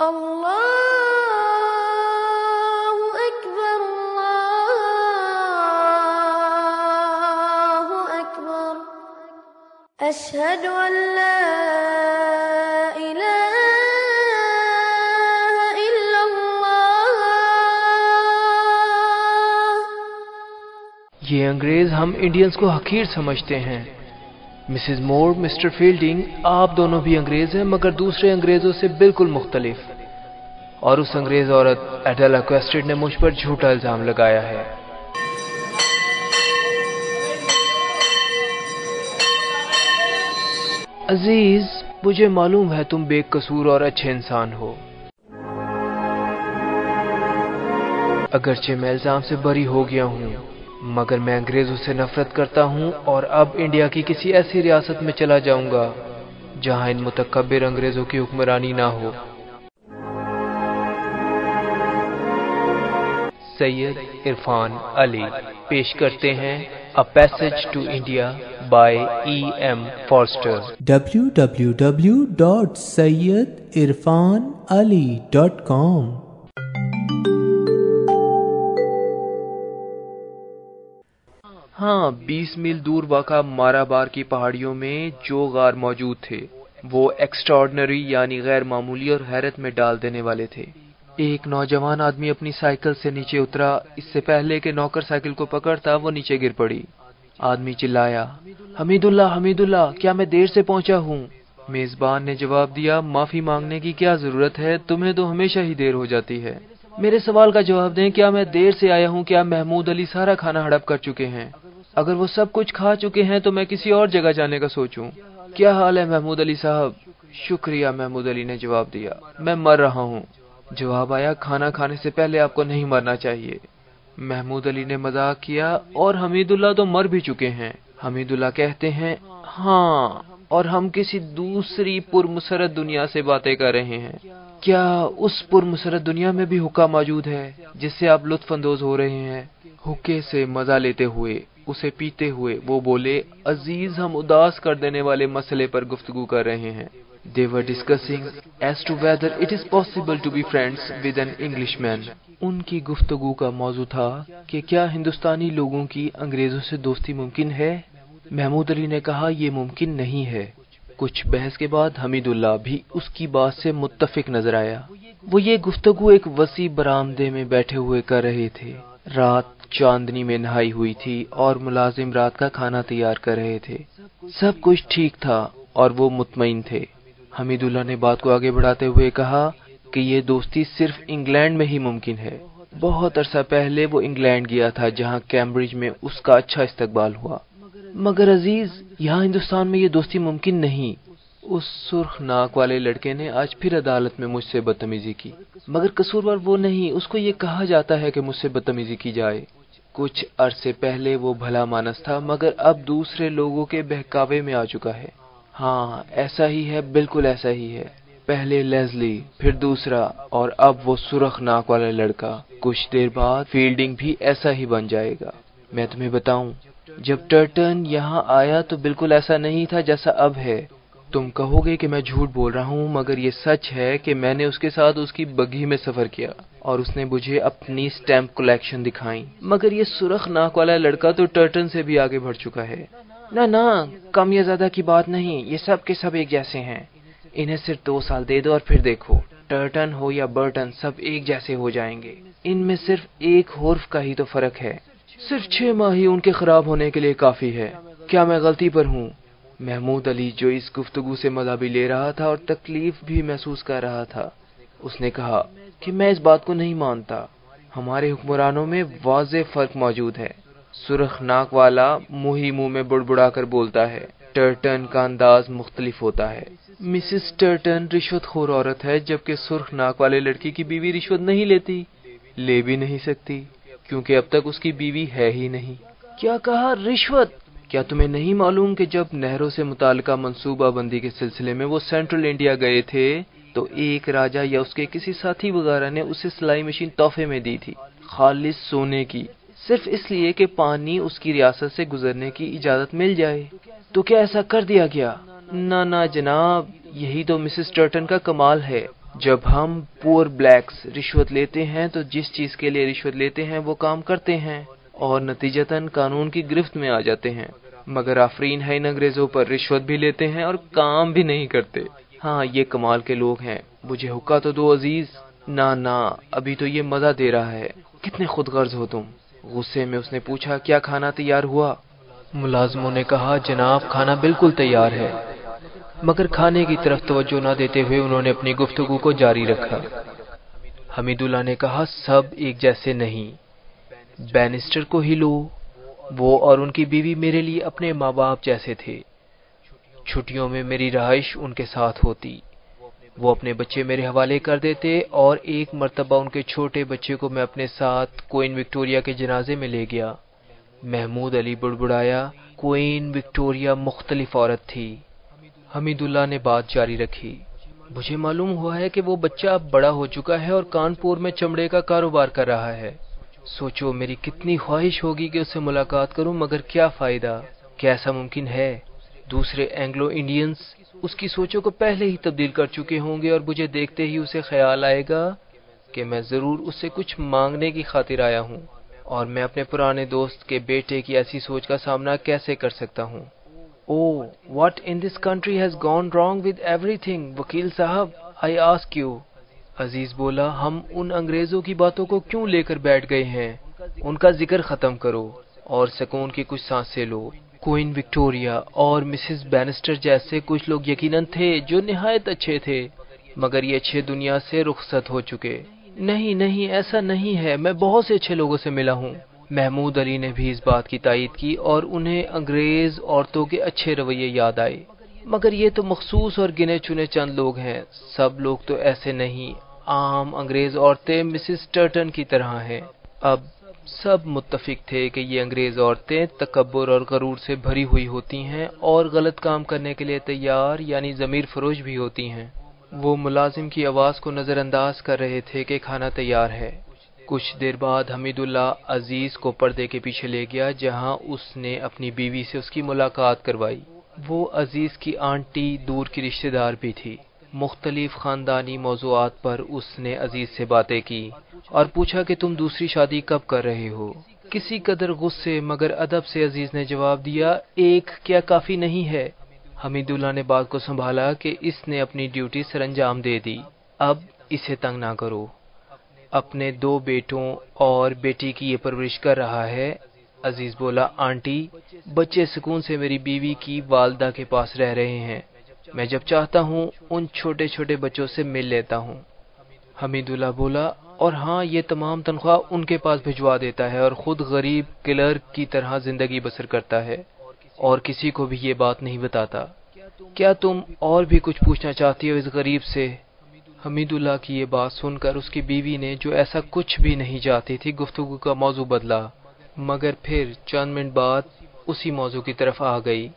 الله أكبر الله أكبر أشهد أن لا إله إلا الله یہ انگریز ہم انڈینز کو حقیر سمجھتے ہیں۔ مسز مور مسٹر فیلڈنگ آپ دونوں بھی انگریز ہیں مگر دوسرے انگریزوں سے بالکل مختلف۔ اور اس انگریز عورت ایڈیلا کویسٹڈ نے مجھ پر جھوٹا الزام لگایا ہے۔ عزیز، مجھے معلوم ہے تم بے قصور اور اچھے انسان ہو۔ اگرچہ میں الزام سے بری ہو گیا ہوں مگر میں انگریزوں سے نفرت کرتا ہوں اور اب انڈیا کی کسی ایسی ریاست میں چلا جاؤں گا جہاں ان متکبر انگریزوں کی حکمرانی نہ ہو۔ سید عرفان علی پیش کرتے ہیں a passage to India by E M Forster www.syedirfanali.com ہاں بیس میل دور واقع مارا بار کی پہاڑیوں میں جو غار موجود تھے، وہ ایکسٹراڈنری یعنی غیر معمولی اور حیرت میں ڈال دینے والے تھے۔ ایک نوجوان آدمی اپنی سائیکل سے نیچے اترا، اس سے پہلے کہ نوکر سائیکل کو پکڑتا وہ نیچے گر پڑی۔ آدمی چلایا حمید اللہ حمید اللہ کیا میں دیر سے پہنچا ہوں؟ میزبان نے جواب دیا، معافی مانگنے کی کیا ضرورت ہے؟ تمہیں تو ہمیشہ ہی دیر ہو جاتی ہے۔ میرے سوال کا جواب دیں، کیا میں دیر سے آیا ہوں؟ کیا محمود علی سارا کھانا ہڑپ کر چکے ہیں؟ اگر وہ سب کچھ کھا چکے ہیں تو میں کسی اور جگہ جانے کا سوچوں۔ کیا حال ہے محمود علی صاحب؟ شکریہ محمود علی نے جواب دیا۔ میں مر رہا ہوں۔ جواب آیا، کھانا کھانے سے پہلے آپ کو نہیں مرنا چاہیے۔ محمود علی نے مذاق کیا اور حمید اللہ تو مر بھی چکے ہیں۔ حمید اللہ کہتے ہیں ہاں اور ہم کسی دوسری پرمسرت دنیا سے باتیں کر رہے ہیں۔ کیا اس پرمسرت دنیا میں بھی حکا موجود ہے جس سے آپ لطف اندوز ہو رہے ہیں؟ حکے سے مزہ لیتے ہوئے۔ اسے پیتے ہوئے وہ بولے، عزیز، ہم اداس کر دینے والے مسئلے پر گفتگو کر رہے ہیں۔ They were discussing as to whether it is possible to be friends with an Englishman. ان کی گفتگو کا موضوع تھا کہ کیا ہندوستانی لوگوں کی انگریزوں سے دوستی ممکن ہے؟ محمود علی نے کہا، یہ ممکن نہیں ہے۔ کچھ بحث کے بعد حمید اللہ بھی اس کی بات سے متفق نظر آیا۔ وہ یہ گفتگو ایک وسیع برآمدے میں بیٹھے ہوئے کر رہے تھے۔ رات چاندنی میں نہائی ہوئی تھی اور ملازم رات کا کھانا تیار کر رہے تھے۔ سب کچھ ٹھیک تھا اور وہ مطمئن تھے۔ حمید اللہ نے بات کو آگے بڑھاتے ہوئے کہا کہ یہ دوستی صرف انگلینڈ میں ہی ممکن ہے۔ بہت عرصہ پہلے وہ انگلینڈ گیا تھا جہاں کیمبرج میں اس کا اچھا استقبال ہوا۔ مگر عزیز، یہاں ہندوستان میں یہ دوستی ممکن نہیں۔ اس سرخ ناک والے لڑکے نے آج پھر عدالت میں مجھ سے بدتمیزی کی۔ مگر قصوروار وہ نہیں، اس کو یہ کہا جاتا ہے کہ مجھ سے بدتمیزی کی جائے۔ کچھ عرصے پہلے وہ بھلا مانس تھا، مگر اب دوسرے لوگوں کے بہکاوے میں آ چکا ہے۔ ہاں ایسا ہی ہے، بالکل ایسا ہی ہے۔ پہلے لیزلی، پھر دوسرا، اور اب وہ سرخ ناک والا لڑکا۔ کچھ دیر بعد فیلڈنگ بھی ایسا ہی بن جائے گا۔ میں تمہیں بتاؤں، جب ٹرٹن یہاں آیا تو بالکل ایسا نہیں تھا جیسا اب ہے۔ تم کہو گے کہ میں جھوٹ بول رہا ہوں، مگر یہ سچ ہے کہ میں نے اس کے ساتھ اس کی بگھی میں سفر کیا اور اس نے مجھے اپنی سٹیمپ کلیکشن دکھائی۔ مگر یہ سرخ ناک والا لڑکا تو ٹرٹن سے بھی آگے بڑھ چکا ہے۔ نہ نہ، کم یا زیادہ کی بات نہیں، یہ سب کے سب ایک جیسے ہیں۔ انہیں صرف دو سال دے دو اور پھر دیکھو، ٹرٹن ہو یا برٹن، سب ایک جیسے ہو جائیں گے۔ ان میں صرف ایک حرف کا ہی تو فرق ہے۔ صرف چھ ماہ ہی ان کے خراب ہونے کے لیے کافی ہے۔ کیا میں غلطی پر ہوں؟ محمود علی جو اس گفتگو سے مزہ بھی لے رہا تھا اور تکلیف بھی محسوس کر رہا تھا، اس نے کہا کہ میں اس بات کو نہیں مانتا۔ ہمارے حکمرانوں میں واضح فرق موجود ہے۔ سرخ ناک والا منہ ہی منہ میں بڑبڑا کر بولتا ہے۔ ٹرٹن کا انداز مختلف ہوتا ہے۔ مسز ٹرٹن رشوت خور عورت ہے، جبکہ سرخ ناک والے لڑکی کی بیوی رشوت نہیں لیتی۔ لے بھی نہیں سکتی، کیونکہ اب تک اس کی بیوی ہے ہی نہیں۔ کیا کہا؟ رشوت؟ کیا تمہیں نہیں معلوم کہ جب نہروں سے متعلقہ منصوبہ بندی کے سلسلے میں وہ سینٹرل انڈیا گئے تھے، تو ایک راجا یا اس کے کسی ساتھی وغیرہ نے اسے سلائی مشین تحفے میں دی تھی، خالص سونے کی۔ صرف اس لیے کہ پانی اس کی ریاست سے گزرنے کی اجازت مل جائے۔ تو کیا ایسا کر دیا گیا؟ نہ نہ جناب، یہی تو مسز ٹرٹن کا کمال ہے۔ جب ہم پور بلیکس رشوت لیتے ہیں، تو جس چیز کے لیے رشوت لیتے ہیں، وہ کام کرتے ہیں اور نتیجتاً قانون کی گرفت میں آ جاتے ہیں۔ مگر آفرین ہے ان انگریزوں پر، رشوت بھی لیتے ہیں اور کام بھی نہیں کرتے۔ ہاں یہ کمال کے لوگ ہیں۔ مجھے حکا تو دو عزیز۔ نہ نہ ابھی تو یہ مزہ دے رہا ہے۔ کتنے خود غرض ہو تم۔ غصے میں اس نے پوچھا، کیا کھانا تیار ہوا؟ ملازموں نے کہا، جناب، کھانا بالکل تیار ہے۔ مگر کھانے کی طرف توجہ نہ دیتے ہوئے انہوں نے اپنی گفتگو کو جاری رکھا۔ حمید اللہ نے کہا، سب ایک جیسے نہیں۔ بینسٹر کو ہی لو۔ وہ اور ان کی بیوی میرے لیے اپنے ماں باپ جیسے تھے۔ چھٹیوں میں میری رہائش ان کے ساتھ ہوتی۔ وہ اپنے بچے میرے حوالے کر دیتے اور ایک مرتبہ ان کے چھوٹے بچے کو میں اپنے ساتھ کوئن وکٹوریا کے جنازے میں لے گیا۔ محمود علی بڑبڑایا کوئن وکٹوریا مختلف عورت تھی۔ حمید اللہ نے بات جاری رکھی۔ مجھے معلوم ہوا ہے کہ وہ بچہ اب بڑا ہو چکا ہے اور کانپور میں چمڑے کا کاروبار کر رہا ہے۔ سوچو میری کتنی خواہش ہوگی کہ اس سے ملاقات کروں، مگر کیا فائدہ؟ کیسا ممکن ہے؟ دوسرے اینگلو انڈینز اس کی سوچوں کو پہلے ہی تبدیل کر چکے ہوں گے اور مجھے دیکھتے ہی اسے خیال آئے گا کہ میں ضرور اس سے کچھ مانگنے کی خاطر آیا ہوں اور میں اپنے پرانے دوست کے بیٹے کی ایسی سوچ کا سامنا کیسے کر سکتا ہوں۔ او what in this country has gone wrong with everything وکیل صاحب آئی آسک یو عزیز بولا، ہم ان انگریزوں کی باتوں کو کیوں لے کر بیٹھ گئے ہیں؟ ان کا ذکر ختم کرو اور سکون کی کچھ سانسیں لو۔ کوئن وکٹوریا اور مسز بینسٹر جیسے کچھ لوگ یقیناً تھے جو نہایت اچھے تھے، مگر یہ اچھے دنیا سے رخصت ہو چکے۔ نہیں نہیں، ایسا نہیں ہے۔ میں بہت سے اچھے لوگوں سے ملا ہوں۔ محمود علی نے بھی اس بات کی تائید کی اور انہیں انگریز عورتوں کے اچھے رویے یاد آئے۔ مگر یہ تو مخصوص اور گنے چنے چند لوگ ہیں۔ سب لوگ تو ایسے نہیں، عام انگریز عورتیں مسز ٹرٹن کی طرح ہیں۔ اب سب متفق تھے کہ یہ انگریز عورتیں تکبر اور غرور سے بھری ہوئی ہوتی ہیں اور غلط کام کرنے کے لیے تیار یعنی ضمیر فروش بھی ہوتی ہیں۔ وہ ملازم کی آواز کو نظر انداز کر رہے تھے کہ کھانا تیار ہے۔ کچھ دیر بعد حمید اللہ عزیز کو پردے کے پیچھے لے گیا، جہاں اس نے اپنی بیوی سے اس کی ملاقات کروائی۔ وہ عزیز کی آنٹی دور کی رشتہ دار بھی تھی۔ مختلف خاندانی موضوعات پر اس نے عزیز سے باتیں کی اور پوچھا کہ تم دوسری شادی کب کر رہے ہو؟ کسی قدر غصے مگر ادب سے عزیز نے جواب دیا، ایک کیا کافی نہیں ہے۔ حمید اللہ نے بات کو سنبھالا کہ اس نے اپنی ڈیوٹی سر انجام دے دی۔ اب اسے تنگ نہ کرو۔ اپنے دو بیٹوں اور بیٹی کی یہ پرورش کر رہا ہے۔ عزیز بولا، آنٹی، بچے سکون سے میری بیوی کی والدہ کے پاس رہ رہے ہیں۔ میں جب چاہتا ہوں، ان چھوٹے چھوٹے بچوں سے مل لیتا ہوں۔ حمید اللہ بولا، اور ہاں یہ تمام تنخواہ ان کے پاس بھجوا دیتا ہے اور خود غریب کلرک کی طرح زندگی بسر کرتا ہے۔ اور کسی کو بھی یہ بات نہیں بتاتا۔ کیا تم اور بھی کچھ پوچھنا چاہتی ہو اس غریب سے؟ حمید اللہ کی یہ بات سن کر اس کی بیوی نے جو ایسا کچھ بھی نہیں چاہتی تھی، گفتگو کا موضوع بدلا۔ مگر پھر چند منٹ بعد اسی موضوع کی طرف آ گئی۔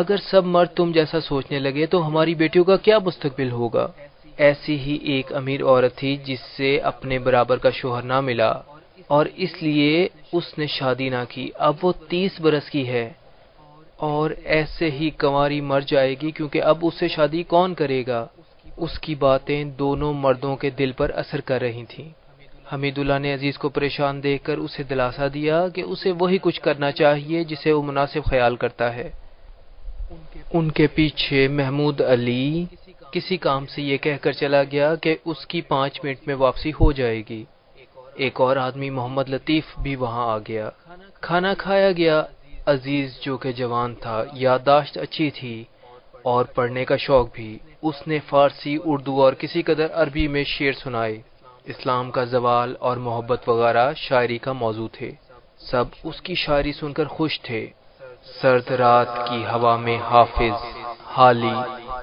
اگر سب مرد تم جیسا سوچنے لگے تو ہماری بیٹیوں کا کیا مستقبل ہوگا؟ ایسی ہی ایک امیر عورت تھی جس سے اپنے برابر کا شوہر نہ ملا، اور اس لیے اس نے شادی نہ کی۔ اب وہ تیس برس کی ہے، اور ایسے ہی کنواری مر جائے گی کیونکہ اب اس سے شادی کون کرے گا؟ اس کی باتیں دونوں مردوں کے دل پر اثر کر رہی تھیں۔ حمید اللہ نے عزیز کو پریشان دیکھ کر اسے دلاسا دیا کہ اسے وہی کچھ کرنا چاہیے جسے وہ مناسب خیال کرتا ہے۔ ان کے پیچھے محمود علی، کسی کام سے یہ کہہ کر چلا گیا کہ اس کی پانچ منٹ میں واپسی ہو جائے گی۔ ایک اور آدمی محمد لطیف بھی وہاں آ گیا۔ کھانا کھایا گیا۔ عزیز جو کہ جوان تھا، یادداشت اچھی تھی اور پڑھنے کا شوق بھی۔ اس نے فارسی، اردو اور کسی قدر عربی میں شعر سنائے۔ اسلام کا زوال اور محبت وغیرہ شاعری کا موضوع تھے۔ سب اس کی شاعری سن کر خوش تھے۔ سرد رات کی ہوا میں حافظ، حالی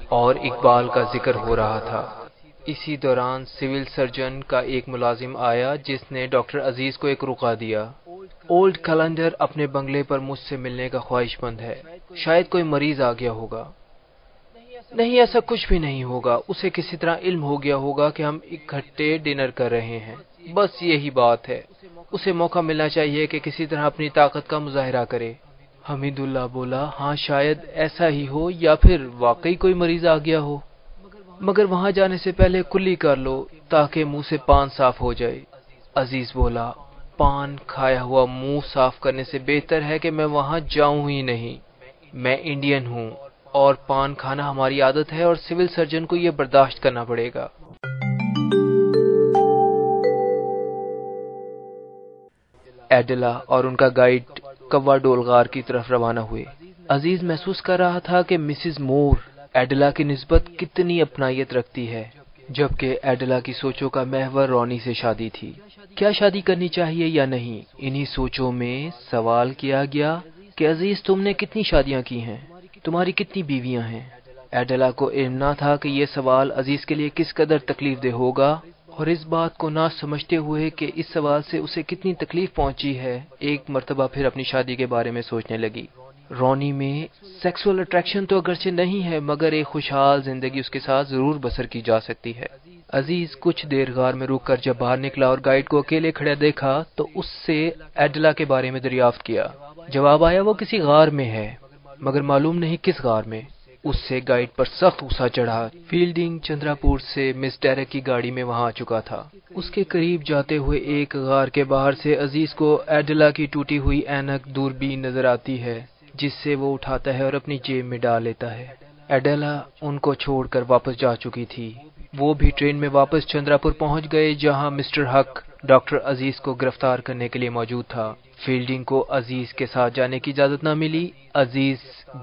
اور اقبال کا ذکر ہو رہا تھا۔ اسی دوران سول سرجن کا ایک ملازم آیا جس نے ڈاکٹر عزیز کو ایک رکا دیا۔ اولڈ کیلنڈر اپنے بنگلے پر مجھ سے ملنے کا خواہش مند ہے۔ شاید کوئی مریض آ گیا ہوگا۔ نہیں، ایسا کچھ بھی نہیں ہوگا۔ اسے کسی طرح علم ہو گیا ہوگا کہ ہم اکٹھے ڈنر کر رہے ہیں۔ بس یہی بات ہے۔ اسے موقع ملنا چاہیے کہ کسی طرح اپنی طاقت کا مظاہرہ کرے۔ حمید اللہ بولا ہاں شاید ایسا ہی ہو یا پھر واقعی کوئی مریض آ گیا ہو۔ مگر وہاں جانے سے پہلے کلی کر لو تاکہ منہ سے پان صاف ہو جائے۔ عزیز بولا، پان کھایا ہوا منہ صاف کرنے سے بہتر ہے کہ میں وہاں جاؤں ہی نہیں۔ میں انڈین ہوں۔ اور پان کھانا ہماری عادت ہے اور سول سرجن کو یہ برداشت کرنا پڑے گا۔ ایڈلا اور ان کا گائیڈ کوا ڈولغار کی طرف روانہ ہوئے۔ عزیز محسوس کر رہا تھا کہ مسز مور ایڈلا کی نسبت کتنی اپنائیت رکھتی ہے، جبکہ ایڈلا کی سوچوں کا محور رونی سے شادی تھی۔ کیا شادی کرنی چاہیے یا نہیں؟ انہی سوچوں میں سوال کیا گیا کہ عزیز تم نے کتنی شادیاں کی ہیں؟ تمہاری کتنی بیویاں ہیں؟ ایڈلا کو علم نہ تھا کہ یہ سوال عزیز کے لیے کس قدر تکلیف دہ ہوگا، اور اس بات کو نہ سمجھتے ہوئے کہ اس سوال سے اسے کتنی تکلیف پہنچی ہے، ایک مرتبہ پھر اپنی شادی کے بارے میں سوچنے لگی۔ رونی میں سیکسول اٹریکشن تو اگرچہ نہیں ہے، مگر ایک خوشحال زندگی اس کے ساتھ ضرور بسر کی جا سکتی ہے۔ عزیز کچھ دیر غار میں رک کر جب باہر نکلا اور گائیڈ کو اکیلے کھڑے دیکھا، تو اس سے ایڈلا کے بارے میں دریافت کیا۔ جواب آیا، وہ کسی غار میں ہے۔ مگر معلوم نہیں کس غار میں۔ اس سے گائیڈ پر سخت غصہ چڑھا۔ فیلڈنگ چندرا پور سے مس ڈیرک کی گاڑی میں وہاں آ چکا تھا۔ اس کے قریب جاتے ہوئے ایک غار کے باہر سے عزیز کو ایڈلا کی ٹوٹی ہوئی اینک دوربین نظر آتی ہے، جس سے وہ اٹھاتا ہے اور اپنی جیب میں ڈال لیتا ہے۔ ایڈلا ان کو چھوڑ کر واپس جا چکی تھی۔ وہ بھی ٹرین میں واپس چندرا پور پہنچ گئے، جہاں مسٹر حق ڈاکٹر عزیز کو گرفتار کرنے کے لیے موجود تھا۔ فیلڈنگ کو عزیز کے ساتھ جانے کی اجازت نہ ملی۔ عزیز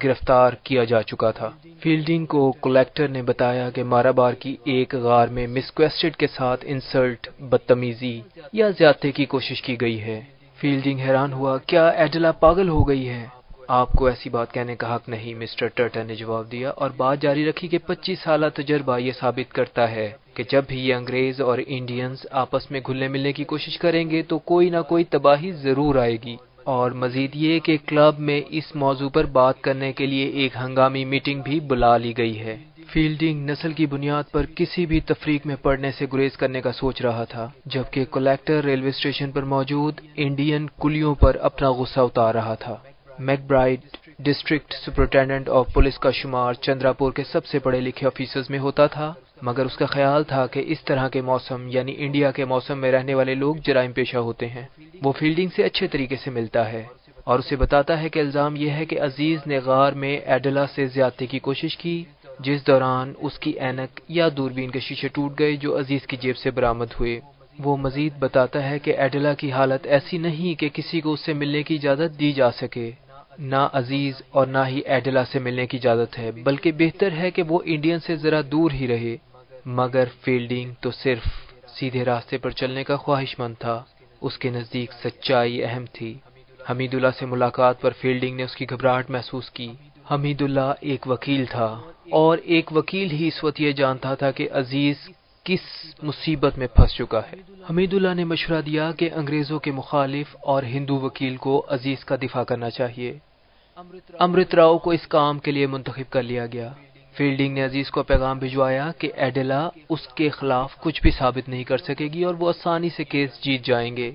گرفتار کیا جا چکا تھا۔ فیلڈنگ کو کلیکٹر نے بتایا کہ مارا بار کی ایک غار میں مسکویسٹڈ کے ساتھ انسلٹ، بدتمیزی یا زیادتی کی کوشش کی گئی ہے۔ فیلڈنگ حیران ہوا، کیا ایڈلا پاگل ہو گئی ہے؟ آپ کو ایسی بات کہنے کا حق نہیں، مسٹر ٹرٹر نے جواب دیا اور بات جاری رکھی کہ پچیس سالہ تجربہ یہ ثابت کرتا ہے۔ کہ جب بھی یہ انگریز اور انڈینز آپس میں گھلنے ملنے کی کوشش کریں گے تو کوئی نہ کوئی تباہی ضرور آئے گی۔ اور مزید یہ کہ کلب میں اس موضوع پر بات کرنے کے لیے ایک ہنگامی میٹنگ بھی بلا لی گئی ہے۔ فیلڈنگ نسل کی بنیاد پر کسی بھی تفریق میں پڑنے سے گریز کرنے کا سوچ رہا تھا، جبکہ کلیکٹر ریلوے اسٹیشن پر موجود انڈین کلیوں پر اپنا غصہ اتار رہا تھا۔ McBride district superintendent of police کا شمار چندرا پور کے سب سے پڑھے لکھے آفیسرز میں ہوتا تھا۔ مگر اس کا خیال تھا کہ اس طرح کے موسم یعنی انڈیا کے موسم میں رہنے والے لوگ جرائم پیشہ ہوتے ہیں۔ وہ فیلڈنگ سے اچھے طریقے سے ملتا ہے اور اسے بتاتا ہے کہ الزام یہ ہے کہ عزیز نے غار میں ایڈلا سے زیادتی کی کوشش کی، جس دوران اس کی اینک یا دوربین کے شیشے ٹوٹ گئے جو عزیز کی جیب سے برامد ہوئے۔ وہ مزید بتاتا ہے کہ ایڈلا کی حالت ایسی نہیں کہ کسی کو اس سے ملنے کی اجازت دی جا سکے۔ نہ عزیز اور نہ ہی ایڈلا سے ملنے کی اجازت ہے، بلکہ بہتر ہے کہ وہ انڈین سے ذرا دور ہی رہے۔ مگر فیلڈنگ تو صرف سیدھے راستے پر چلنے کا خواہش مند تھا۔ اس کے نزدیک سچائی اہم تھی۔ حمید اللہ سے ملاقات پر فیلڈنگ نے اس کی گھبراہٹ محسوس کی۔ حمید اللہ ایک وکیل تھا اور ایک وکیل ہی اس وقت یہ جانتا تھا کہ عزیز کس مصیبت میں پھنس چکا ہے۔ حمید اللہ نے مشورہ دیا کہ انگریزوں کے مخالف اور ہندو وکیل کو عزیز کا دفاع کرنا چاہیے۔ امرت راؤ کو اس کام کے لیے منتخب کر لیا گیا۔ فیلڈنگ نے عزیز کو پیغام بھجوایا کہ ایڈلا اس کے خلاف کچھ بھی ثابت نہیں کر سکے گی اور وہ آسانی سے کیس جیت جائیں گے۔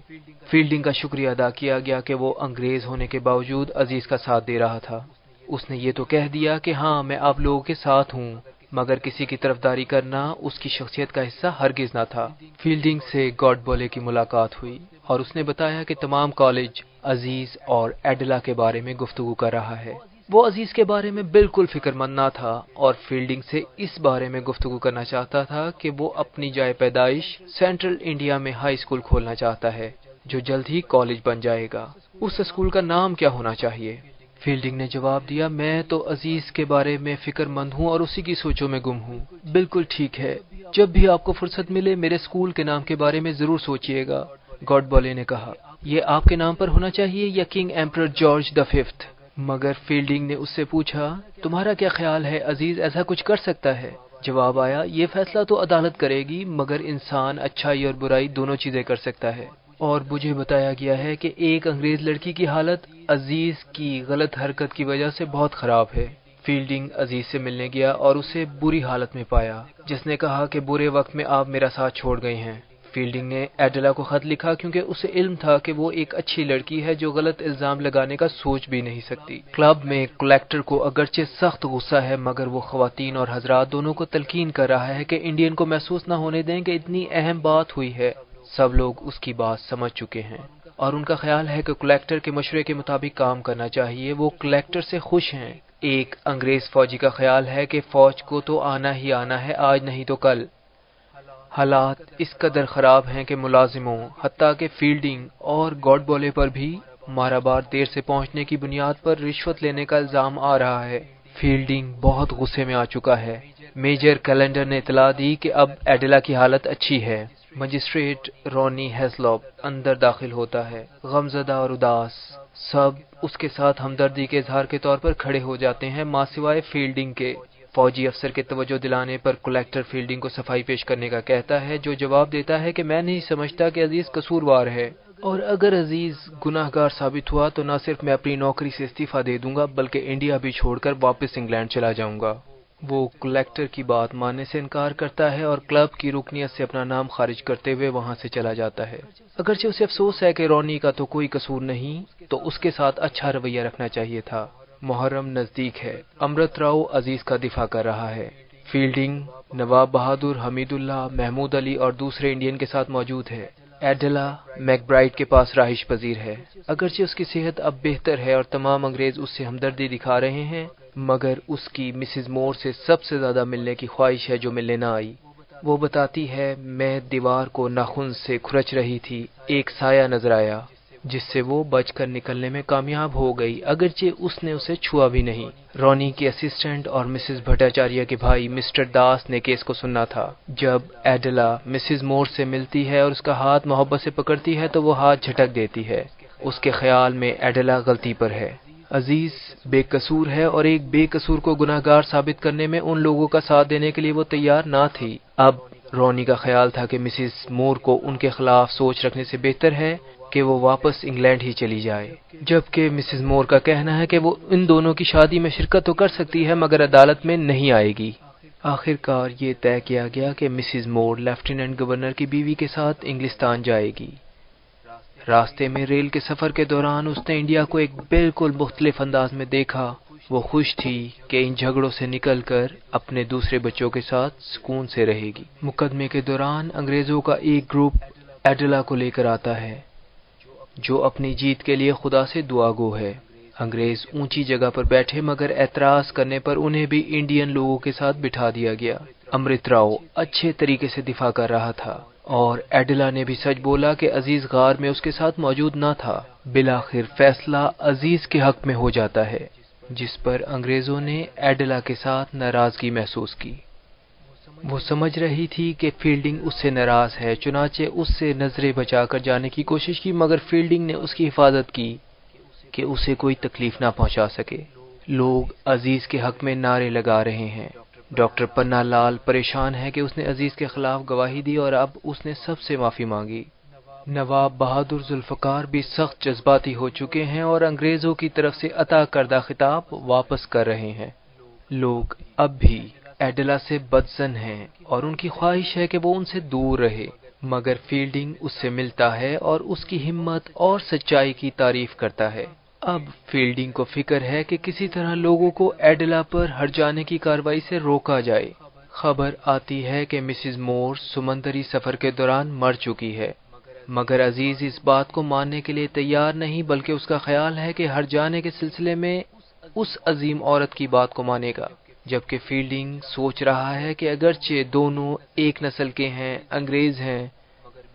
فیلڈنگ کا شکریہ ادا کیا گیا کہ وہ انگریز ہونے کے باوجود عزیز کا ساتھ دے رہا تھا۔ اس نے یہ تو کہہ دیا کہ ہاں میں آپ لوگوں کے ساتھ ہوں، مگر کسی کی طرفداری کرنا اس کی شخصیت کا حصہ ہرگز نہ تھا۔ فیلڈنگ سے گاڈ بولے کی ملاقات ہوئی اور اس نے بتایا کہ تمام کالج عزیز اور ایڈلا کے بارے میں گفتگو کر رہا ہے۔ وہ عزیز کے بارے میں بالکل فکر مند نہ تھا اور فیلڈنگ سے اس بارے میں گفتگو کرنا چاہتا تھا کہ وہ اپنی جائے پیدائش سینٹرل انڈیا میں ہائی اسکول کھولنا چاہتا ہے، جو جلد ہی کالج بن جائے گا۔ اس اسکول کا نام کیا ہونا چاہیے؟ فیلڈنگ نے جواب دیا، میں تو عزیز کے بارے میں فکر مند ہوں اور اسی کی سوچوں میں گم ہوں۔ بالکل ٹھیک ہے۔ جب بھی آپ کو فرصت ملے، میرے اسکول کے نام کے بارے میں ضرور سوچئے گا۔ گاڈ بولے نے کہا، یہ آپ کے نام پر ہونا چاہیے یا king emperor George the fifth? مگر فیلڈنگ نے اس سے پوچھا، تمہارا کیا خیال ہے عزیز، ایسا کچھ کر سکتا ہے؟ جواب آیا، یہ فیصلہ تو عدالت کرے گی، مگر انسان اچھائی اور برائی دونوں چیزیں کر سکتا ہے۔ اور مجھے بتایا گیا ہے کہ ایک انگریز لڑکی کی حالت عزیز کی غلط حرکت کی وجہ سے بہت خراب ہے۔ فیلڈنگ عزیز سے ملنے گیا اور اسے بری حالت میں پایا، جس نے کہا کہ برے وقت میں آپ میرا ساتھ چھوڑ گئے ہیں۔ فیلڈنگ نے ایڈلا کو خط لکھا کیونکہ اسے علم تھا کہ وہ ایک اچھی لڑکی ہے جو غلط الزام لگانے کا سوچ بھی نہیں سکتی۔ کلب میں کلیکٹر کو اگرچہ سخت غصہ ہے، مگر وہ خواتین اور حضرات دونوں کو تلقین کر رہا ہے کہ انڈین کو محسوس نہ ہونے دیں کہ اتنی اہم بات ہوئی ہے۔ سب لوگ اس کی بات سمجھ چکے ہیں۔ اور ان کا خیال ہے کہ کلیکٹر کے مشورے کے مطابق کام کرنا چاہیے۔ وہ کلیکٹر سے خوش ہیں۔ ایک انگریز فوجی کا خیال ہے کہ فوج کو تو آنا ہی آنا ہے، آج نہیں تو کل۔ حالات اس قدر خراب ہیں کہ ملازموں، حتیٰ کہ فیلڈنگ اور گاڈ بولے پر بھی مارا بار دیر سے پہنچنے کی بنیاد پر رشوت لینے کا الزام آ رہا ہے۔ فیلڈنگ بہت غصے میں آ چکا ہے۔ میجر کیلنڈر نے اطلاع دی کہ اب ایڈلا کی حالت اچھی ہے۔ مجسٹریٹ رونی ہیسلوپ اندر داخل ہوتا ہے۔ غمزدہ اور اداس سب اس کے ساتھ ہمدردی کے اظہار کے طور پر کھڑے ہو جاتے ہیں، ماں سوائے فیلڈنگ کے۔ فوجی افسر کے توجہ دلانے پر کلیکٹر فیلڈنگ کو صفائی پیش کرنے کا کہتا ہے، جو جواب دیتا ہے کہ میں نہیں سمجھتا کہ عزیز قصوروار ہے۔ اور اگر عزیز گناہ گار ثابت ہوا تو نہ صرف میں اپنی نوکری سے استعفی دے دوں گا، بلکہ انڈیا بھی چھوڑ کر واپس انگلینڈ چلا جاؤں گا۔ وہ کلیکٹر کی بات ماننے سے انکار کرتا ہے اور کلب کی رکنیت سے اپنا نام خارج کرتے ہوئے وہاں سے چلا جاتا ہے۔ اگرچہ اسے افسوس ہے کہ رونی کا تو کوئی قصور نہیں، تو اس کے ساتھ اچھا رویہ رکھنا چاہیے تھا۔ محرم نزدیک ہے۔ امرت راؤ عزیز کا دفاع کر رہا ہے۔ فیلڈنگ، نواب بہادر حمید اللہ، محمود علی اور دوسرے انڈین کے ساتھ موجود ہے۔ ایڈلا میک برائٹ کے پاس رہائش پذیر ہے۔ اگرچہ اس کی صحت اب بہتر ہے اور تمام انگریز اس سے ہمدردی دکھا رہے ہیں، مگر اس کی مسز مور سے سب سے زیادہ ملنے کی خواہش ہے جو ملنے نہ آئی۔ وہ بتاتی ہے، میں دیوار کو ناخن سے کھرچ رہی تھی، ایک سایہ نظر آیا۔ جس سے وہ بچ کر نکلنے میں کامیاب ہو گئی، اگرچہ اس نے اسے چھوا بھی نہیں۔ رونی کی اسسٹنٹ اور مسز بھٹاچاریہ کے بھائی مسٹر داس نے کیس کو سننا تھا۔ جب ایڈلا مسز مور سے ملتی ہے اور اس کا ہاتھ محبت سے پکڑتی ہے، تو وہ ہاتھ جھٹک دیتی ہے۔ اس کے خیال میں ایڈلا غلطی پر ہے۔ عزیز بے قصور ہے اور ایک بے قصور کو گناہ گار ثابت کرنے میں ان لوگوں کا ساتھ دینے کے لیے وہ تیار نہ تھی۔ اب رونی کا خیال تھا کہ مسز مور کو ان کے خلاف سوچ رکھنے سے بہتر ہے۔ کہ وہ واپس انگلینڈ ہی چلی جائے۔ جبکہ مسز مور کا کہنا ہے کہ وہ ان دونوں کی شادی میں شرکت تو کر سکتی ہے، مگر عدالت میں نہیں آئے گی۔ آخر کار یہ طے کیا گیا کہ مسز مور لیفٹیننٹ گورنر کی بیوی کے ساتھ انگلستان جائے گی۔ راستے میں ریل کے سفر کے دوران اس نے انڈیا کو ایک بالکل مختلف انداز میں دیکھا۔ وہ خوش تھی کہ ان جھگڑوں سے نکل کر اپنے دوسرے بچوں کے ساتھ سکون سے رہے گی۔ مقدمے کے دوران انگریزوں کا ایک گروپ ایڈلا کو لے کر آتا ہے۔ جو اپنی جیت کے لیے خدا سے دعا گو ہے۔ انگریز اونچی جگہ پر بیٹھے مگر اعتراض کرنے پر انہیں بھی انڈین لوگوں کے ساتھ بٹھا دیا گیا۔ امرت راؤ اچھے طریقے سے دفاع کر رہا تھا اور ایڈلا نے بھی سچ بولا کہ عزیز غار میں اس کے ساتھ موجود نہ تھا۔ بلاخر فیصلہ عزیز کے حق میں ہو جاتا ہے، جس پر انگریزوں نے ایڈلا کے ساتھ ناراضگی محسوس کی۔ وہ سمجھ رہی تھی کہ فیلڈنگ اس سے ناراض ہے، چنانچہ اس سے نظریں بچا کر جانے کی کوشش کی، مگر فیلڈنگ نے اس کی حفاظت کی کہ اسے کوئی تکلیف نہ پہنچا سکے۔ لوگ عزیز کے حق میں نعرے لگا رہے ہیں۔ ڈاکٹر پنا لال پریشان ہے کہ اس نے عزیز کے خلاف گواہی دی اور اب اس نے سب سے معافی مانگی۔ نواب بہادر ذوالفقار بھی سخت جذباتی ہو چکے ہیں اور انگریزوں کی طرف سے عطا کردہ خطاب واپس کر رہے ہیں۔ لوگ اب بھی ایڈلا سے بدزن ہیں اور ان کی خواہش ہے کہ وہ ان سے دور رہے، مگر فیلڈنگ اس سے ملتا ہے اور اس کی ہمت اور سچائی کی تعریف کرتا ہے۔ اب فیلڈنگ کو فکر ہے کہ کسی طرح لوگوں کو ایڈلا پر ہٹ جانے کی کاروائی سے روکا جائے۔ خبر آتی ہے کہ مسز مور سمندری سفر کے دوران مر چکی ہے۔ مگر عزیز، اس بات کو ماننے کے لیے تیار نہیں، بلکہ اس کا خیال ہے کہ ہر جانے کے سلسلے میں اس عظیم عورت کی بات کو مانے گا۔ جبکہ فیلڈنگ سوچ رہا ہے کہ اگرچہ دونوں ایک نسل کے ہیں، انگریز ہیں،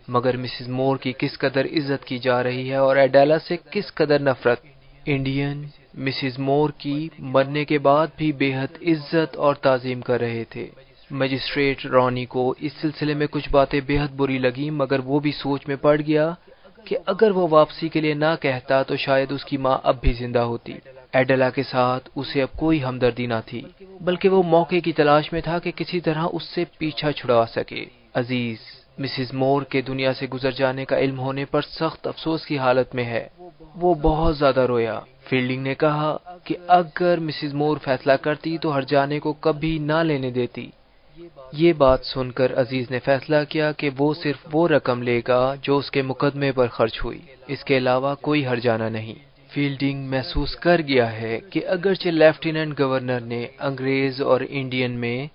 مگر مسز مور کی کس قدر عزت کی جا رہی ہے اور ایڈیلا سے کس قدر نفرت۔ انڈین مسز مور کی مرنے کے بعد بھی بے حد عزت اور تعظیم کر رہے تھے۔ مجسٹریٹ رونی کو اس سلسلے میں کچھ باتیں بے حد بری لگی مگر وہ بھی سوچ میں پڑ گیا کہ اگر وہ واپسی کے لیے نہ کہتا تو شاید اس کی ماں اب بھی زندہ ہوتی۔ ایڈلا کے ساتھ اسے اب کوئی ہمدردی نہ تھی، بلکہ وہ موقع کی تلاش میں تھا کہ کسی طرح اس سے پیچھا چھڑا سکے۔ عزیز، مسز مور کے دنیا سے گزر جانے کا علم ہونے پر سخت افسوس کی حالت میں ہے۔ وہ بہت زیادہ رویا۔ فیلڈنگ نے کہا کہ اگر مسز مور فیصلہ کرتی تو ہر جانے کو کبھی نہ لینے دیتی۔ یہ بات سن کر عزیز نے فیصلہ کیا کہ وہ صرف وہ رقم لے گا جو اس کے مقدمے پر خرچ ہوئی۔ اس کے علاوہ کوئی ہر جانا نہیں۔ فیلڈنگ محسوس کر گیا ہے کہ اگرچہ لیفٹیننٹ گورنر نے انگریز اور انڈین میں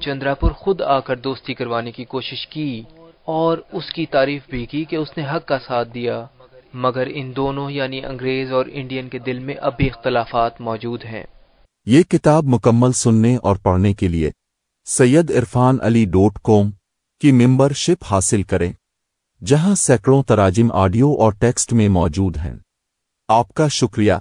چندراپور خود آ کر دوستی کروانے کی کوشش کی اور اس کی تعریف بھی کی کہ اس نے حق کا ساتھ دیا، مگر ان دونوں یعنی انگریز اور انڈین کے دل میں اب بھی اختلافات موجود ہیں۔ یہ کتاب مکمل سننے اور پڑھنے کے لیے سید عرفان علی ڈوٹ کوم کی ممبر شپ حاصل کریں، جہاں سینکڑوں تراجم آڈیو اور ٹیکسٹ میں موجود ہیں۔ آپ کا شکریہ۔